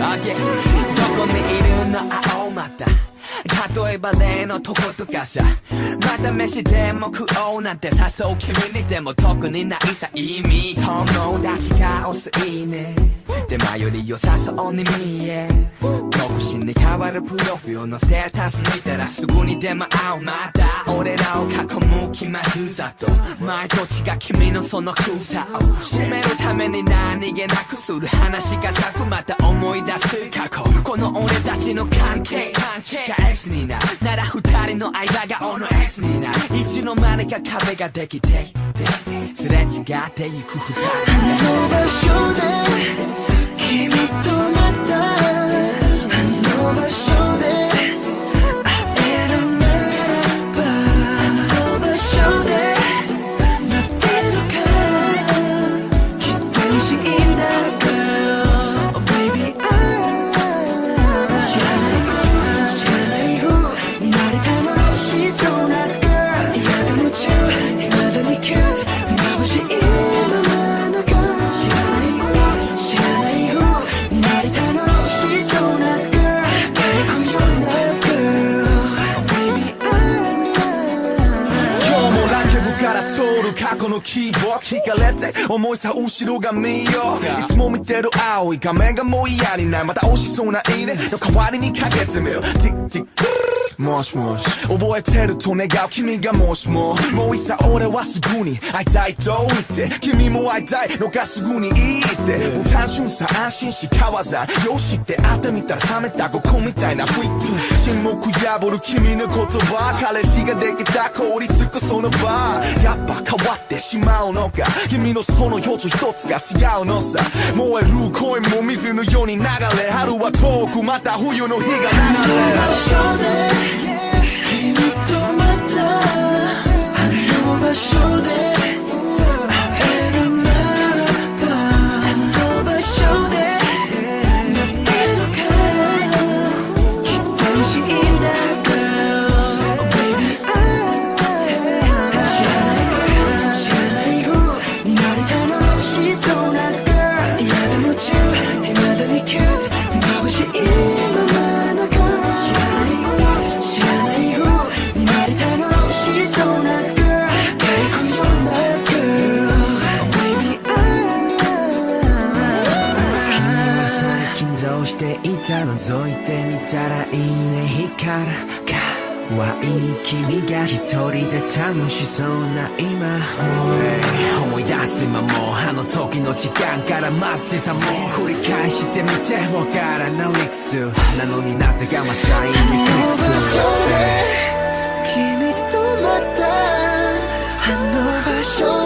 아, yeah. 너건 내 이름 너 아오 맞다 えば例のとことかさ。また飯でも食おうなんて誘う君にでも特にないさ。意味友達が押すいね。で前より良さそうに見え。独身に変わるプロフィールのステータス見たらすぐにでも会うまた俺らを囲む気まずさと。前と違う君のその空さを。埋めるために何気なくする話が咲く。また思い出す過去。この俺たちの関係。が X にな。なら二人の間が O の X になるいつの間にか壁ができて。すれ違ってゆく二人。あの場所で過去のキーボー聞かれて重いさ後ろ髪よいつも見てる青い画面がもう嫌になる。また押しそうないいねの代わりにかけてみるティッティッもしもし覚えてると願う。君がもしも。もういっさ俺はすぐに。会いたいと言って君も会いたいのがすぐにいいって。もう単純さ安心しかわざ。よしって会ってみたら冷めたここみたいな。雰囲気沈黙破る君の言葉彼氏ができた凍りつくその場。やっぱ変わってしまうのか。君のその表情一つが違うのさ。燃える恋も水のように流れ。春は遠くまた冬の日が流れ。場所で君していた覗いてみたらいいね光。るかわいい君が一人で楽しそうな今、思い出す今もあの時の時間からまっしさも。繰り返してみてわからなクスなのになぜかまたいいね君とまたあの場所